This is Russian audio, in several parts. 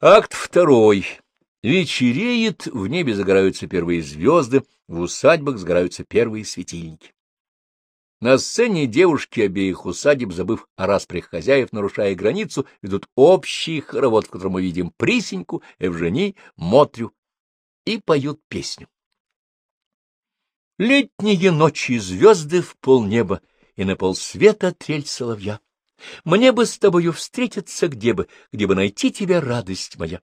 Акт второй. Вечереет, в небе загораются первые звезды, в усадьбах сгораются первые светильники. На сцене девушки обеих усадеб, забыв о распрях хозяев, нарушая границу, ведут общий хоровод, в котором мы видим Присеньку, Евжени, Мотрю и поют песню. Летние ночи звезды в полнеба, и на полсвета трель соловья. Мне бы с тобою встретиться где бы, где бы найти тебя, радость моя.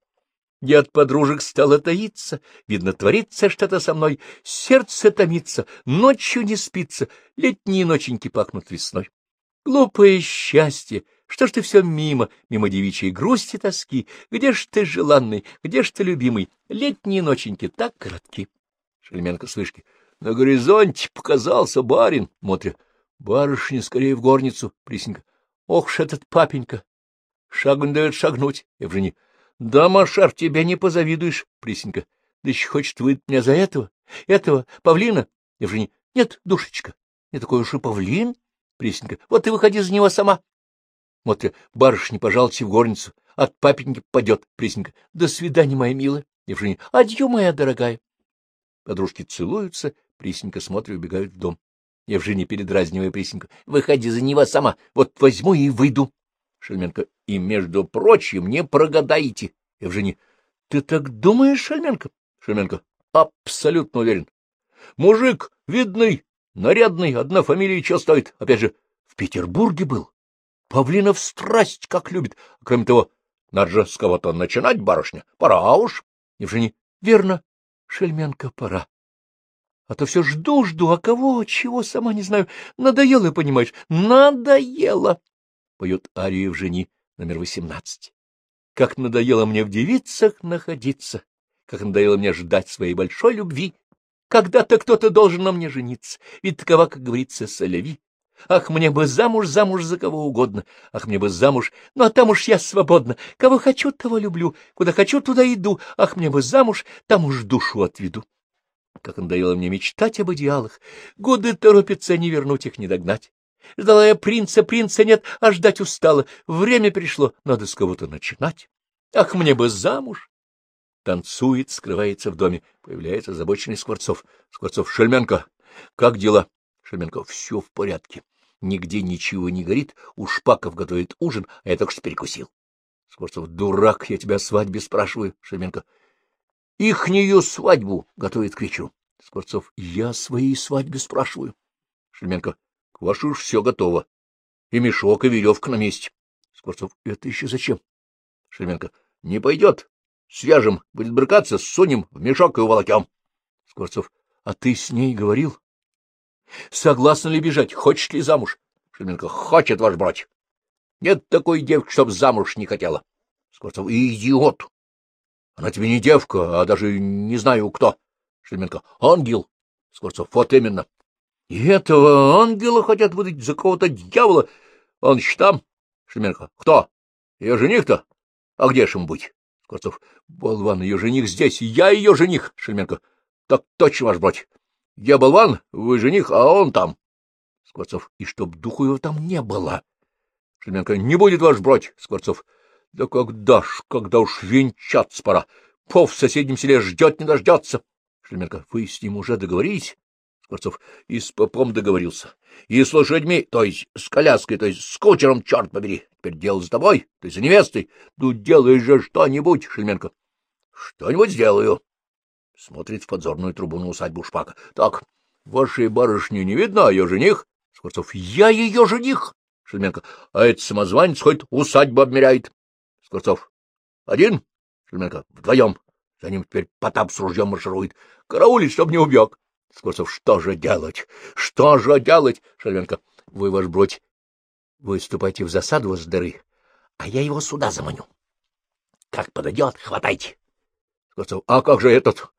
Я от подружек стала таиться, видно, творится что-то со мной, сердце томится, ночью не спится, летние ноченьки пахнут весной. Глупое счастье, что ж ты все мимо, мимо девичьей грусти тоски, где ж ты желанный, где ж ты любимый, летние ноченьки так коротки. Шельменко с вышки. На горизонте показался барин, Мотря. Барышня скорее в горницу, Присенька. Ох ж этот папенька! Шагу не дает шагнуть, Евжени. Да, Машар, тебя не позавидуешь, Присенька. Да еще хочет выдать меня за этого, этого, павлина. Евжени. Нет, душечка, не такой уж и павлин. Присенька. Вот и выходи за него сама. Вот ты, барышня, пожалуйте в горницу. От папеньки падет, Присенька. До свидания, моя милая. Евжени. Адью, моя дорогая. Подружки целуются, Присенька смотрит, убегают в дом. Евжений, передразнивая Присеньку, — выходи за него сама, вот возьму и выйду. Шельменко, — и, между прочим, не прогадаете. Евжений, — ты так думаешь, Шельменко? Шельменко, — абсолютно уверен. Мужик видный, нарядный, одна фамилия что стоит. Опять же, в Петербурге был. Павлинов страсть как любит. Кроме того, надо же с кого-то начинать, барышня. Пора уж. Евжений, — верно, Шельменко, пора. А то все жду-жду, а кого, чего, сама не знаю. Надоело, понимаешь, надоело. Поет арию в жени номер восемнадцать. Как надоело мне в девицах находиться, как надоело мне ждать своей большой любви. Когда-то кто-то должен на мне жениться, ведь такова, как говорится, соляви. Ах, мне бы замуж, замуж за кого угодно. Ах, мне бы замуж, ну а там уж я свободна. Кого хочу, того люблю. Куда хочу, туда иду. Ах, мне бы замуж, там уж душу отведу как надоело мне мечтать об идеалах. Годы торопятся, не вернуть их, не догнать. Ждала я принца, принца нет, а ждать устала. Время пришло, надо с кого-то начинать. Ах, мне бы замуж! Танцует, скрывается в доме. Появляется озабоченный Скворцов. Скворцов, Шельменко, как дела? Шельменко, все в порядке. Нигде ничего не горит, у Шпаков готовит ужин, а я только что перекусил. Скворцов, дурак, я тебя о свадьбе спрашиваю. Шельменко, Ихнюю свадьбу готовит к вечеру. Скворцов, я своей свадьбе спрашиваю. Шельменко, к вашей уж все готово. И мешок, и веревка на месте. Скворцов, это еще зачем? Шельменко, не пойдет. Свяжем, будет брыкаться, сунем в мешок и уволокем. Скворцов, а ты с ней говорил? Согласна ли бежать? Хочешь ли замуж? Шельменко, хочет ваш брать. Нет такой девки, чтоб замуж не хотела. Скворцов, идиот. Она тебе не девка, а даже не знаю кто. Шлеменко. Ангел. Скворцов. Вот именно. И этого ангела хотят выдать за кого-то дьявола. Он там? Шлеменко. Кто? Ее жених-то? А где ж им быть? Скворцов. Болван, ее жених здесь. Я ее жених. Шельменко. Так точно, ваш брать. Я болван, вы жених, а он там. Скворцов. И чтоб духу его там не было. Шельменко. Не будет ваш брать. Скворцов. Да когда ж, когда уж венчаться пора? Пов в соседнем селе ждет, не дождется. Шлеменко, вы с ним уже договорились? Скворцов, и с попом договорился. И с лошадьми, то есть с коляской, то есть с кучером, черт побери. Теперь дело за тобой, то есть за невестой. Ну, делай же что-нибудь, Шельменко. Что-нибудь сделаю. Смотрит в подзорную трубу на усадьбу Шпака. Так, вашей барышни не видно, а ее жених? Скворцов, я ее жених. Шельменко, а этот самозванец хоть усадьбу обмеряет. Скворцов. — Один? Шельменко. — Вдвоем. За ним теперь Потап с ружьем марширует. Караулить, чтоб не убег. Скворцов. — Что же делать? Что же делать? Шельменко. — Вы, ваш бродь, выступайте в засаду с дыры, а я его сюда заманю. Как подойдет, хватайте. Скворцов. — А как же этот?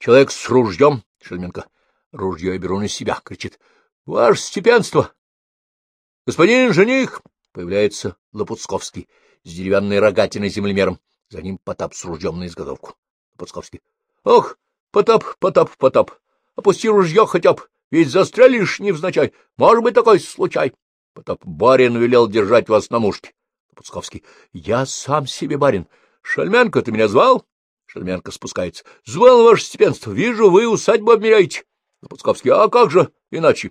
Человек с ружьем? Шельменко. — Ружье я беру на себя, — кричит. — Ваше степенство! — Господин жених! — появляется Лопуцковский с деревянной рогатиной землемером. За ним Потап с ружьем на изготовку. Пуцковский. — Ох, Потап, Потап, Потап, опусти ружье хотя бы, ведь застрелишь невзначай. Может быть, такой случай. Потап, барин велел держать вас на мушке. Пуцковский. — Я сам себе барин. Шальменко, ты меня звал? Шальменко спускается. — Звал ваше степенство. Вижу, вы усадьбу обмеряете. Лопуцковский. — А как же иначе?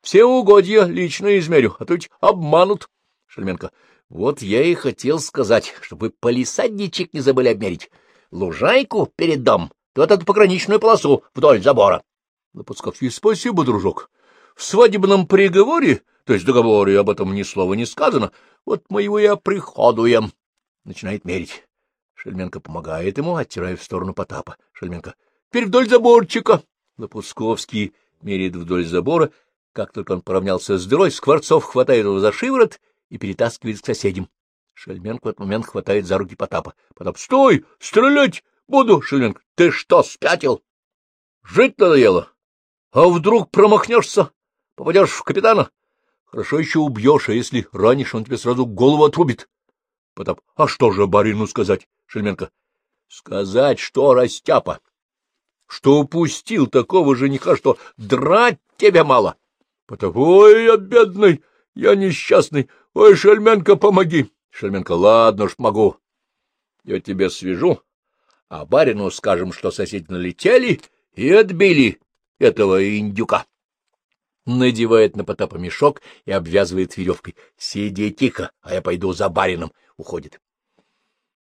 Все угодья лично измерю, а то ведь обманут. Шальменко. — Вот я и хотел сказать, чтобы полисадничек не забыли обмерить. Лужайку перед дом, вот эту пограничную полосу вдоль забора. Лопуцковский. — Спасибо, дружок. В свадебном приговоре, то есть договоре, об этом ни слова не сказано, вот мы его и оприходуем. Начинает мерить. Шельменко помогает ему, оттирая в сторону Потапа. Шельменко. — Теперь вдоль заборчика. Лопусковский меряет вдоль забора. Как только он поравнялся с дырой, Скворцов хватает его за шиворот и перетаскивает к соседям. Шельменко в этот момент хватает за руки Потапа. Потап. — Стой! Стрелять буду! Шельменко. — Ты что, спятил? Жить надоело. А вдруг промахнешься? Попадешь в капитана? Хорошо еще убьешь, а если ранишь, он тебе сразу голову отрубит. Потап. — А что же барину сказать? Шельменко. — Сказать, что, растяпа? Что упустил такого жениха, что драть тебя мало? Потап. — Ой, я бедный, я несчастный. Ой, Шельменко, помоги. Шельменко. — Ладно уж, могу. Я тебя свяжу, а барину скажем, что соседи налетели и отбили этого индюка надевает на Потапа мешок и обвязывает веревкой. — Сиди тихо, а я пойду за барином. Уходит.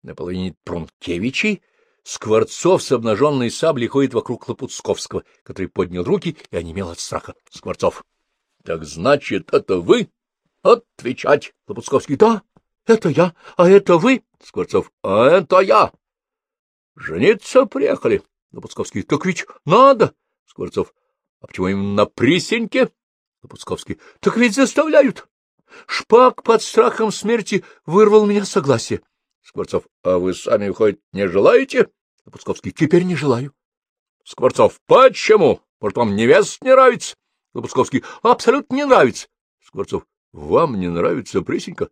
На половине Пронкевичей Скворцов с обнаженной саблей ходит вокруг Лопуцковского, который поднял руки и онемел от страха. Скворцов. — Так значит, это вы? — Отвечать. Лопуцковский. — Да, это я. А это вы? Скворцов. — А это я. — Жениться приехали. Лопуцковский. — Так ведь надо. Скворцов. — А почему именно на присеньке? Лопуцковский. — Так ведь заставляют. Шпак под страхом смерти вырвал меня согласие. Скворцов. — А вы сами, выходит, не желаете? Лопуцковский. — Теперь не желаю. Скворцов. — Почему? Может, вам невест не нравится? Лопуцковский. — Абсолютно не нравится. Скворцов. — Вам не нравится Пресенька?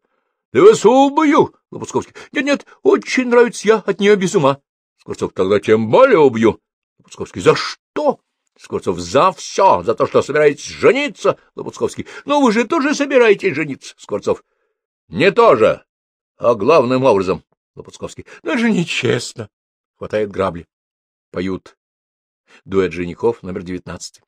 — Да вас убью! Лопуцковский. Нет, — Нет, очень нравится, я от нее без ума. Скворцов. — Тогда тем более убью. Лопуцковский. — За что? Скворцов. — За все! За то, что собираетесь жениться! Лопуцковский. — Ну, вы же тоже собираетесь жениться! Скворцов. — Не тоже, а главным образом. Лопуцковский. — Даже нечестно. Хватает грабли. Поют. Дуэт женихов, номер девятнадцатый.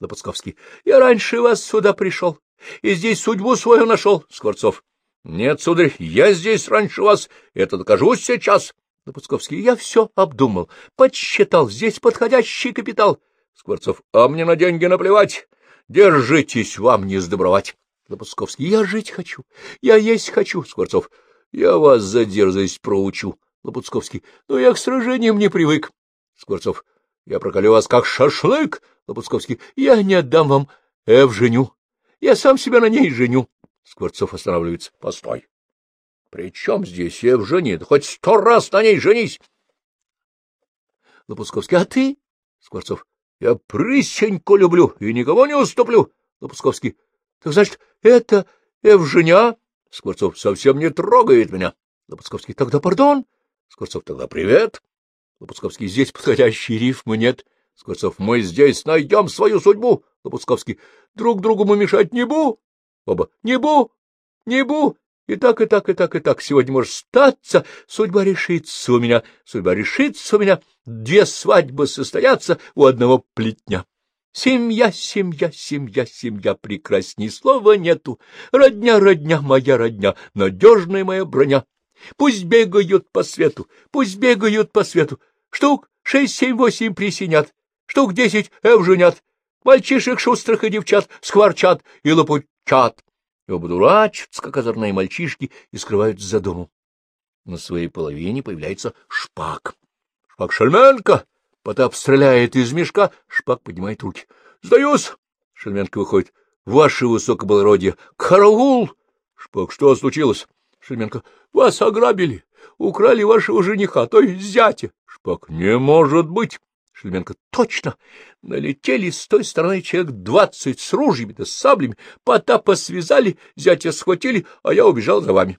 Лопуцковский. — Я раньше вас сюда пришел, и здесь судьбу свою нашел. Скворцов. — Нет, сударь, я здесь раньше вас, это докажу сейчас. Лопуцковский. — Я все обдумал, подсчитал, здесь подходящий капитал. Скворцов. — А мне на деньги наплевать. Держитесь, вам не сдобровать. Лопусковский. — Я жить хочу. Я есть хочу. Скворцов. — Я вас за дерзость проучу. Лопуцковский. — Но я к сражениям не привык. Скворцов. — Я проколю вас как шашлык. Лопуцковский. — Я не отдам вам Эв женю. Я сам себя на ней женю. Скворцов останавливается. — Постой. — При чем здесь Эв жени? Да хоть сто раз на ней женись. Лопуцковский. — А ты? Скворцов. Я прысеньку люблю и никого не уступлю. Лопусковский. — Так значит, это Евженя? Скворцов. — Совсем не трогает меня. Лопусковский. — Тогда пардон. Скворцов. — Тогда привет. Лопусковский. — Здесь подходящей рифмы нет. Скворцов. — Мы здесь найдем свою судьбу. Лопусковский. — Друг другу мы мешать не бу. Оба. — Не бу, не бу. И так, и так, и так, и так. Сегодня может статься. Судьба решится у меня. Судьба решится у меня. Две свадьбы состоятся у одного плетня. Семья, семья, семья, семья, прекрасней слова нету. Родня, родня, моя родня, надежная моя броня. Пусть бегают по свету, пусть бегают по свету. Штук шесть, семь, восемь присинят, штук десять эвженят. Мальчишек шустрых и девчат скворчат и лопучат. И оба дурачатся, как озорные мальчишки, и скрываются за домом. На своей половине появляется шпак. Шпак Шельменко! Потап стреляет из мешка, Шпак поднимает руки. Сдаюсь! Шельменко выходит. Ваше высокоблагородие! Караул! Шпак, что случилось? Шельменко. Вас ограбили, украли вашего жениха, то есть зятя. Шпак. Не может быть! Шельменко. Точно! Налетели с той стороны человек двадцать с ружьями да с саблями, Потапа связали, зятя схватили, а я убежал за вами.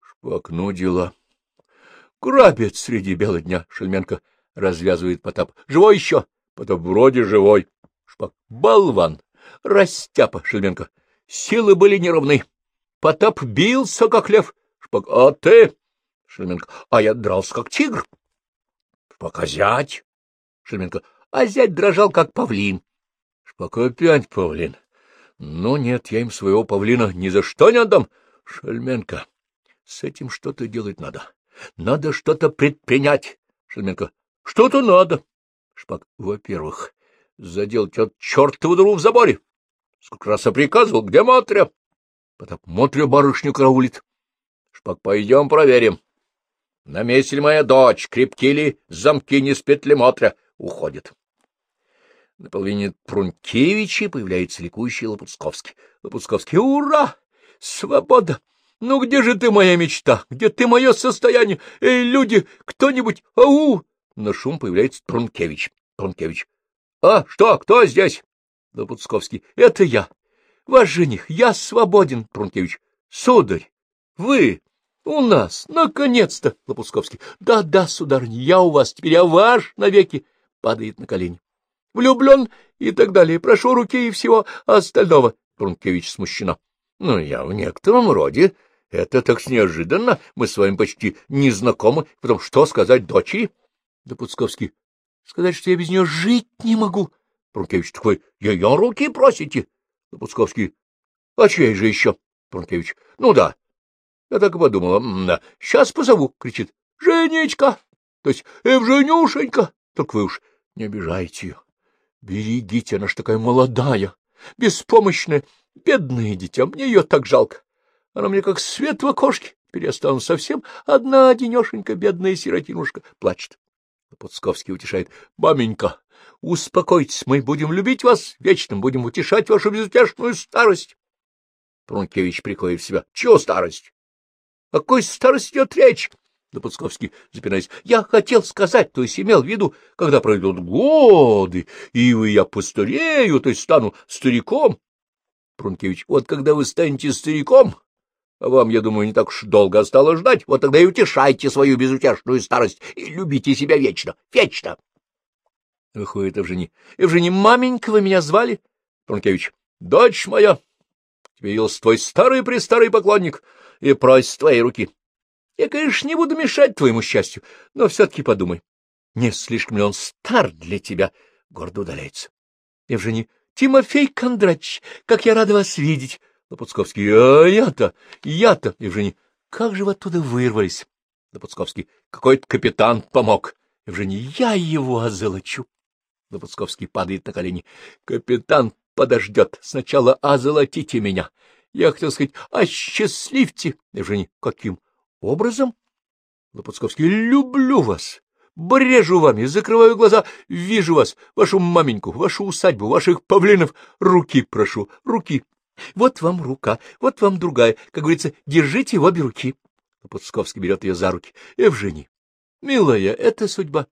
Шпак. Ну, дела. Грабят среди бела дня. Шельменко развязывает Потап. Живой еще? Потап. Вроде живой. Шпак. Болван. Растяпа. Шельменко. Силы были неровны. Потап бился, как лев. Шпак. А ты? Шельменко. — А я дрался, как тигр. — Шпак, а зять? Шельменко. — А зять дрожал, как павлин. Шпак, опять павлин. Ну нет, я им своего павлина ни за что не отдам. Шельменко, с этим что-то делать надо. Надо что-то предпринять. Шельменко, что-то надо. Шпак, во-первых, заделать от чертову дыру в заборе. Сколько раз я приказывал, где Мотря? Потом Мотря барышню караулит. Шпак, пойдем проверим. На месте ли моя дочь, крепки ли замки, не спит ли Мотря? Уходит. На половине Прункевича появляется ликующий Лопуцковский. Лопуцковский, ура! Свобода! Ну где же ты, моя мечта? Где ты, мое состояние? Эй, люди, кто-нибудь, ау! На шум появляется Прункевич. Прункевич. А, что, кто здесь? Лопуцковский. Это я. Ваш жених. Я свободен, Прункевич. Сударь, вы у нас, наконец-то, Лопуцковский. Да-да, сударыня, я у вас, теперь я ваш навеки. Падает на колени влюблен и так далее. Прошу руки и всего остального. Прункевич смущена. Ну, я в некотором роде. Это так неожиданно. Мы с вами почти не знакомы. Потом что сказать дочери? Допуцковский. Сказать, что я без нее жить не могу. Прункевич такой. Ее руки просите. Допуцковский. А чьей же еще? Прункевич. Ну да. Я так и подумала. Да. Сейчас позову, кричит. Женечка. То есть Евженюшенька. Только вы уж не обижайте ее. Берегите, она ж такая молодая, беспомощная, бедное дитя, мне ее так жалко. Она мне как свет в окошке, перестану совсем, одна денешенька, бедная сиротинушка, плачет. Подсковский утешает. — Маменька, успокойтесь, мы будем любить вас вечно, будем утешать вашу безутешную старость. Прункевич приходит в себя. — Чего старость? О какой старости идет речь? Допуцковский, запинаясь, — я хотел сказать, то есть имел в виду, когда пройдут годы, и вы я постарею, то есть стану стариком. Прункевич, вот когда вы станете стариком, а вам, я думаю, не так уж долго осталось ждать, вот тогда и утешайте свою безутешную старость и любите себя вечно, вечно. Выходит Евжени. Евжени, маменька, вы меня звали? Прункевич, дочь моя, тебе явился твой старый-престарый поклонник и просит твоей руки. Я, конечно, не буду мешать твоему счастью, но все-таки подумай, не слишком ли он стар для тебя? Гордо удаляется. Евжений, Тимофей Кондратьевич, как я рада вас видеть. Лопуцковский, а я-то, я-то, Евжений, как же вы оттуда вырвались? Лопуцковский, какой-то капитан помог. Евжений, я его озолочу. Лопуцковский падает на колени. Капитан подождет. Сначала озолотите меня. Я хотел сказать, осчастливьте. Евжений, каким образом? Лопуцковский, люблю вас, брежу вами, закрываю глаза, вижу вас, вашу маменьку, вашу усадьбу, ваших павлинов. Руки прошу, руки. Вот вам рука, вот вам другая. Как говорится, держите в обе руки. Лопуцковский берет ее за руки. Евжений, милая, это судьба.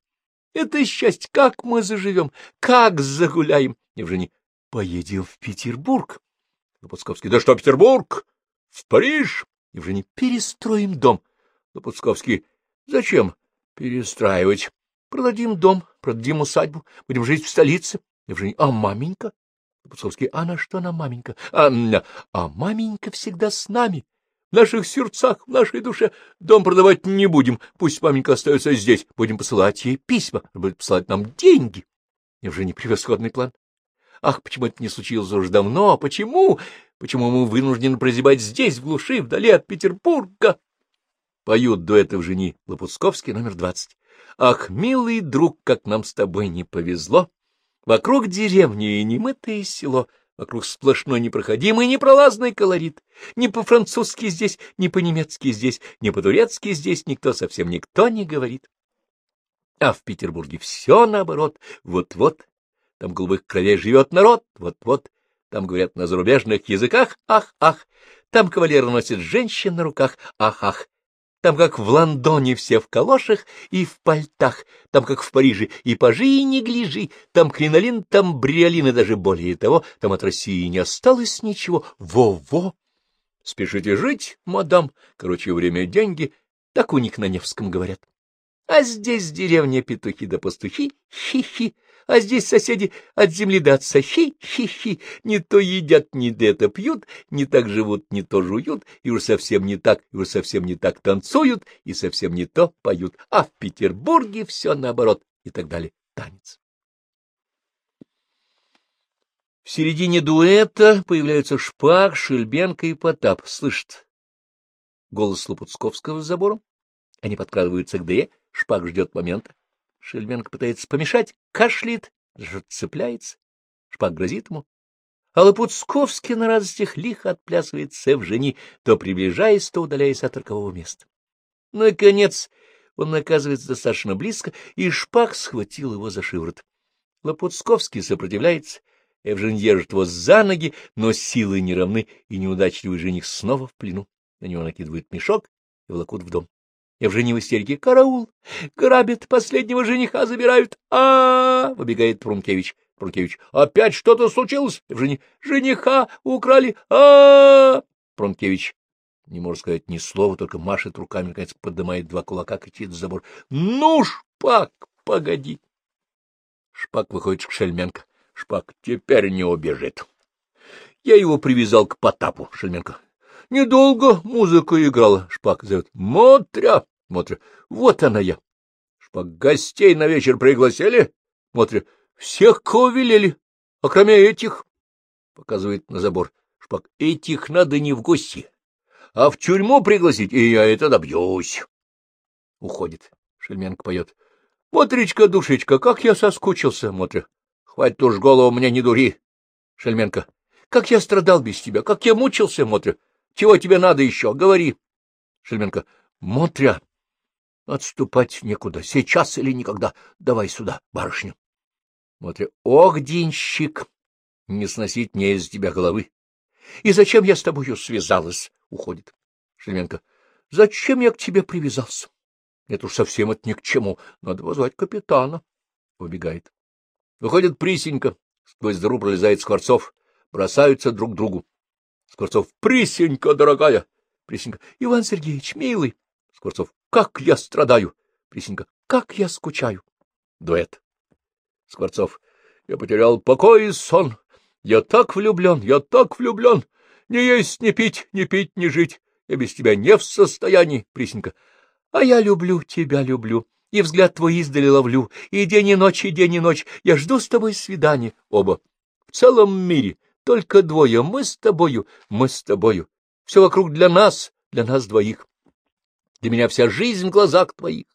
Это счастье. Как мы заживем? Как загуляем? Евжений, поедем в Петербург. Лопуцковский, да что Петербург? В Париж? Евгений, перестроим дом. Лопуцковский, зачем перестраивать? Продадим дом, продадим усадьбу, будем жить в столице. Евгений, а маменька? Лопуцковский, а на что она маменька? А, а маменька всегда с нами, в наших сердцах, в нашей душе. Дом продавать не будем, пусть маменька остается здесь, будем посылать ей письма, будет посылать нам деньги. Евгений, превосходный план. Ах, почему это не случилось уже давно? Почему? Почему мы вынуждены прозябать здесь, в глуши, вдали от Петербурга? Поют дуэты в жени Лопуцковский, номер двадцать. Ах, милый друг, как нам с тобой не повезло! Вокруг деревни и немытое село, вокруг сплошной непроходимый непролазный колорит. Ни по-французски здесь, ни по-немецки здесь, ни по-турецки здесь никто, совсем никто не говорит. А в Петербурге все наоборот, вот-вот там голубых кровей живет народ, вот-вот. Там говорят на зарубежных языках, ах-ах. Там кавалеры носят женщин на руках, ах-ах. Там, как в Лондоне, все в калошах и в пальтах. Там, как в Париже, и пажи, и неглижи. Там кринолин, там бриолин, и даже более того. Там от России не осталось ничего. Во-во! Спешите жить, мадам. Короче, время — деньги. Так у них на Невском говорят. А здесь деревня петухи да пастухи, хи-хи, а здесь соседи от земли до отца, хи-хи-хи, не то едят, не это пьют, не так живут, не то жуют, и уж совсем не так, и уж совсем не так танцуют, и совсем не то поют, а в Петербурге все наоборот, и так далее, танец. В середине дуэта появляются Шпак, Шельбенко и Потап. Слышит голос Лопуцковского с забором. Они подкрадываются к дыре, Шпак ждет момента. Шельменко пытается помешать, кашляет, цепляется. Шпак грозит ему. А Лопуцковский на радостях лихо отплясывается в жени, то приближаясь, то удаляясь от рокового места. Наконец он оказывается достаточно близко, и Шпак схватил его за шиворот. Лопуцковский сопротивляется, Евжин держит его за ноги, но силы не равны, и неудачливый жених снова в плену. На него накидывают мешок и волокут в дом. Евжений в истерике. «Караул! Грабят! Последнего жениха забирают! а, -а, -а Выбегает Прункевич. Прункевич. «Опять что-то случилось?» Евжений. «Жениха украли! а, -а, -а Прункевич. Не может сказать ни слова, только машет руками, наконец поднимает два кулака, кричит за забор. «Ну, Шпак, погоди!» Шпак выходит к Шельменко. Шпак теперь не убежит. Я его привязал к Потапу, Шельменко. Недолго музыка играла. Шпак зовет. Мотря. Мотря. Вот она я. Шпак. Гостей на вечер пригласили? Мотря. Всех, кого велели, а кроме этих. Показывает на забор. Шпак. Этих надо не в гости, а в тюрьму пригласить, и я это добьюсь. Уходит. Шельменко поет. Мотричка, душечка, как я соскучился, Мотря. Хватит уж голову мне не дури. Шельменко. Как я страдал без тебя, как я мучился, Мотря. Чего тебе надо еще? Говори. Шельменко. Мотря. Отступать некуда. Сейчас или никогда. Давай сюда, барышню. Мотря. Ох, денщик. Не сносить мне из тебя головы. И зачем я с тобою связалась? Уходит. Шельменко. Зачем я к тебе привязался? Это уж совсем это ни к чему. Надо позвать капитана. Убегает. Выходит Присенька, сквозь дыру пролезает Скворцов, бросаются друг к другу. Скворцов, Присенька, дорогая! Присенька, Иван Сергеевич, милый! Скворцов, как я страдаю! Присенька, как я скучаю! Дуэт. Скворцов, я потерял покой и сон. Я так влюблен, я так влюблен. Не есть, не пить, не пить, не жить. Я без тебя не в состоянии, Присенька. А я люблю тебя, люблю и взгляд твой издали ловлю, и день и ночь, и день и ночь, я жду с тобой свидания, оба. В целом мире только двое, мы с тобою, мы с тобою. Все вокруг для нас, для нас двоих. Для меня вся жизнь в глазах твоих.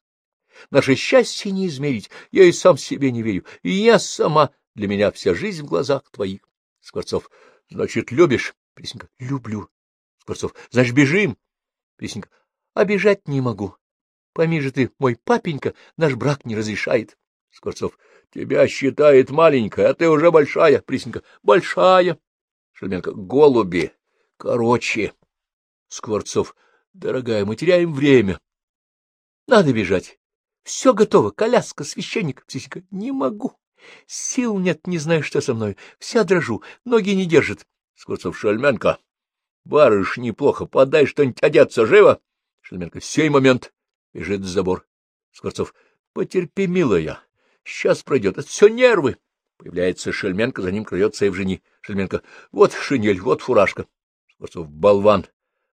Наше счастье не измерить, я и сам себе не верю, и я сама, для меня вся жизнь в глазах твоих. Скворцов, значит, любишь? Пресненька, люблю. Скворцов, значит, бежим? Пресненька, а бежать не могу. Пойми же ты, мой папенька наш брак не разрешает. Скворцов. Тебя считает маленькая, а ты уже большая. Присенька. Большая. Шельменко. Голуби. Короче. Скворцов. Дорогая, мы теряем время. Надо бежать. Все готово. Коляска, священник. Присенька. Не могу. Сил нет, не знаю, что со мной. Вся дрожу, ноги не держат. Скворцов. Шельменко. Барыш, неплохо. Подай что-нибудь одеться. Живо. Шельменко. Сей момент. Бежит за забор. Скворцов. Потерпи, милая. Сейчас пройдет. Это все нервы. Появляется Шельменко, за ним крадется Евжени. Шельменко. Вот шинель, вот фуражка. Скворцов. Болван.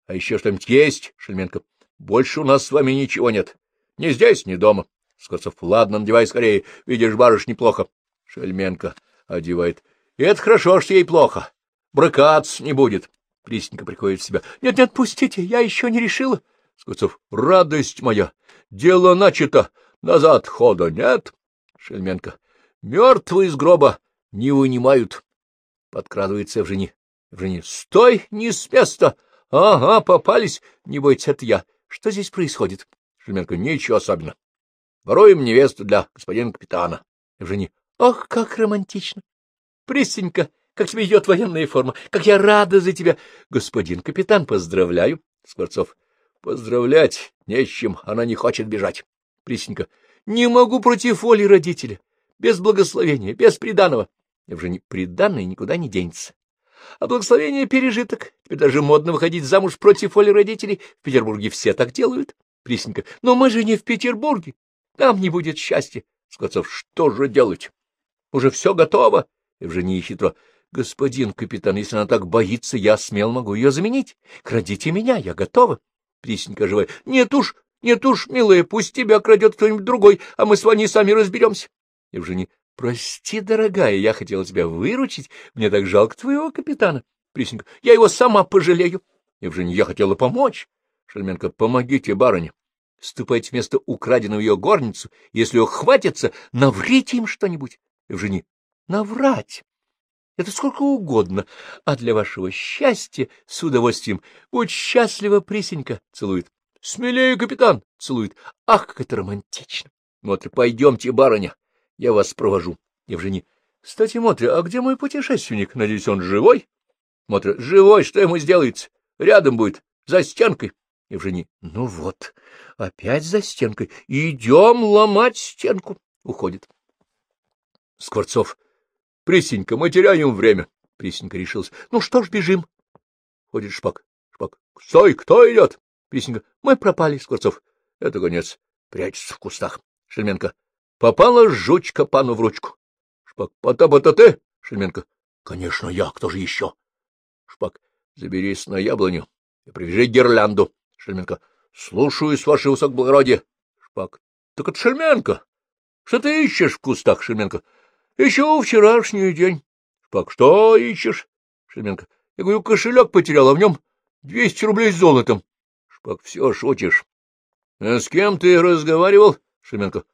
А еще что-нибудь есть? Шельменко. Больше у нас с вами ничего нет. Ни здесь, ни дома. Скворцов. Ладно, надевай скорее. Видишь, барыш, неплохо. Шельменко одевает. Это хорошо, что ей плохо. Брыкаться не будет. Плисненько приходит в себя. Нет, нет, пустите, я еще не решила. Скворцов. — Радость моя! Дело начато! Назад хода нет! Шельменко. — Мертвые из гроба не вынимают. Подкрадывается Евжени. Евжени. — Стой! Не с места! Ага, попались! Не бойтесь, это я. Что здесь происходит? Шельменко. — Ничего особенного. Воруем невесту для господина капитана. Евжени. — Ох, как романтично! Пресенька, как тебе идет военная форма! Как я рада за тебя! Господин капитан, поздравляю! Скворцов. Поздравлять не с чем, она не хочет бежать. Присенька. Не могу против воли родителя. Без благословения, без приданого. Не приданное никуда не денется. А благословение — пережиток. Теперь даже модно выходить замуж против воли родителей. В Петербурге все так делают. Присенька. Но мы же не в Петербурге. нам не будет счастья. Скворцов, что же делать? Уже все готово. Евжения хитро. Господин капитан, если она так боится, я смел могу ее заменить. Крадите меня, я готова. Присенька живая. Нет уж, нет уж, милая, пусть тебя крадет кто-нибудь другой, а мы с вами сами разберемся. Евжения. Прости, дорогая, я хотела тебя выручить. Мне так жалко твоего капитана. Присенька. Я его сама пожалею. Евжения. Я хотела помочь. Шельменко. Помогите, барыне. Ступайте вместо украденного ее горницу. Если ее хватится, наврите им что-нибудь. Евжения. Наврать. Это сколько угодно, а для вашего счастья с удовольствием. Будь счастлива, Присенька, целует. Смелее, капитан, целует. Ах, как это романтично. Вот, пойдемте, барыня, я вас провожу. Евжения. Кстати, Мотря, а где мой путешественник? Надеюсь, он живой? Мотря. Живой, что ему сделается? Рядом будет, за стенкой. Евжения. Ну вот, опять за стенкой. Идем ломать стенку. Уходит. Скворцов. Присенька, мы теряем время. Присенька решился. Ну что ж, бежим. Ходит Шпак. Шпак. Стой, кто идет? Присенька. Мы пропали, Скворцов. Это конец. Прячется в кустах. Шельменко. Попала жучка пану в ручку. Шпак. Потапа-то ты? Шельменко. Конечно, я. Кто же еще? Шпак. Заберись на яблоню и привяжи гирлянду. Шельменко. Слушаюсь, ваше высокоблагородие. Шпак. Так это Шельменко. Что ты ищешь в кустах, Шельменко? — Ищу вчерашний день. — Шпак, что ищешь? Шельменко. — Я говорю, кошелек потерял, а в нем двести рублей с золотом. Шпак, все шутишь. — А с кем ты разговаривал? Шельменко. —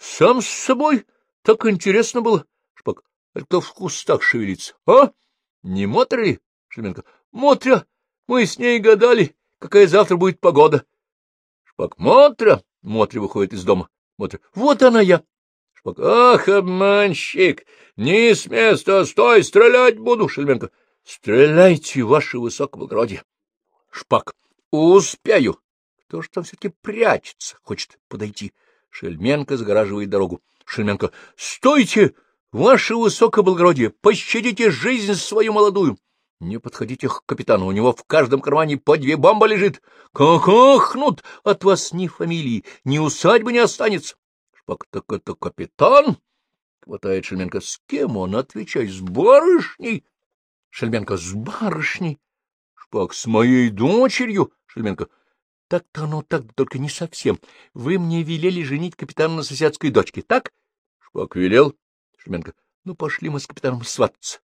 Сам с собой. Так интересно было. Шпак. — Это в кустах шевелится? — А? Не Мотря ли? Шельменко. — Мотря. Мы с ней гадали, какая завтра будет погода. Шпак. — Мотря. Мотря выходит из дома. Мотря. — Вот она я. Шпак. — Ах, обманщик! Не с места, стой, стрелять буду! Шельменко. — Стреляйте, ваше высокоблагородие! Шпак. — Успею! Кто же там все-таки прячется? Хочет подойти. Шельменко загораживает дорогу. Шельменко. — Стойте, ваше высокоблагородие! Пощадите жизнь свою молодую! Не подходите к капитану, у него в каждом кармане по две бомбы лежит. Как ахнут! От вас ни фамилии, ни усадьбы не останется. Шпак, так это капитан? Хватает Шельменко. С кем он? Отвечай, с барышней. Шельменко, с барышней. Шпак, с моей дочерью. Шельменко, так-то оно так, только не совсем. Вы мне велели женить капитана на соседской дочке, так? Шпак велел. Шельменко, ну пошли мы с капитаном свататься.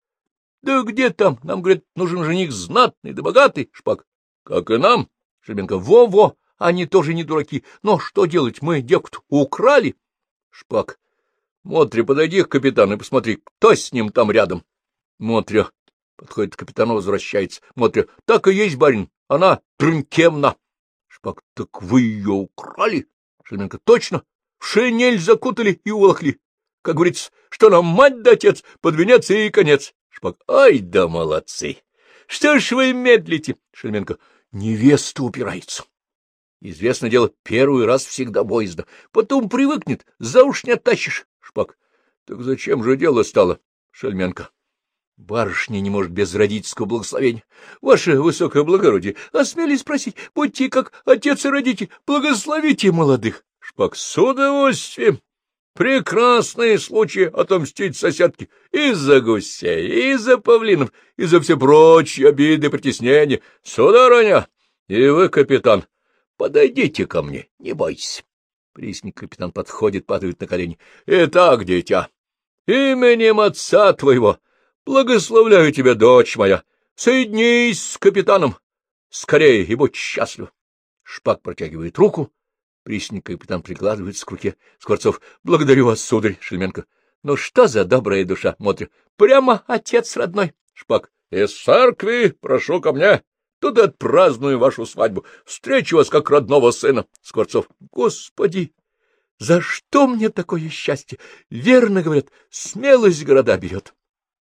Да где там? Нам, говорят, нужен жених знатный да богатый. Шпак, как и нам. Шельменко, во-во, они тоже не дураки. Но что делать? Мы девку украли. Шпак. Мотря, подойди к капитану и посмотри, кто с ним там рядом. Мотря. Подходит к капитану, возвращается. Мотря. Так и есть, барин. Она Трынкемна. Шпак. Так вы ее украли? Шельменко. Точно. В шинель закутали и уволокли. Как говорится, что нам мать да отец, под венец и конец. Шпак. Ай да молодцы. Что ж вы медлите? Шельменко. Невеста упирается. Известно дело, первый раз всегда боязно. Потом привыкнет, за уж не оттащишь. Шпак. Так зачем же дело стало? Шельменко. Барышня не может без родительского благословения. Ваше высокое благородие, осмелись спросить, будьте как отец и родитель, благословите молодых. Шпак. С удовольствием. Прекрасные случаи отомстить соседке и за гусей, и за павлинов, и за все прочие обиды притеснения. Сударыня, и вы, капитан, Подойдите ко мне, не бойтесь. Присник капитан подходит, падает на колени. — Итак, дитя, именем отца твоего благословляю тебя, дочь моя. Соединись с капитаном. Скорее и будь счастлив. Шпак протягивает руку. Присник капитан прикладывается к руке. Скворцов. — Благодарю вас, сударь. Шельменко. — Ну что за добрая душа, Мотря? Прямо отец родной. Шпак. — Из церкви прошу ко мне. Тут отпраздную вашу свадьбу. Встречу вас как родного сына. Скворцов. Господи, за что мне такое счастье? Верно говорят, смелость города берет.